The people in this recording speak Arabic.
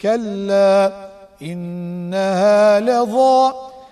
كلا إنها لظى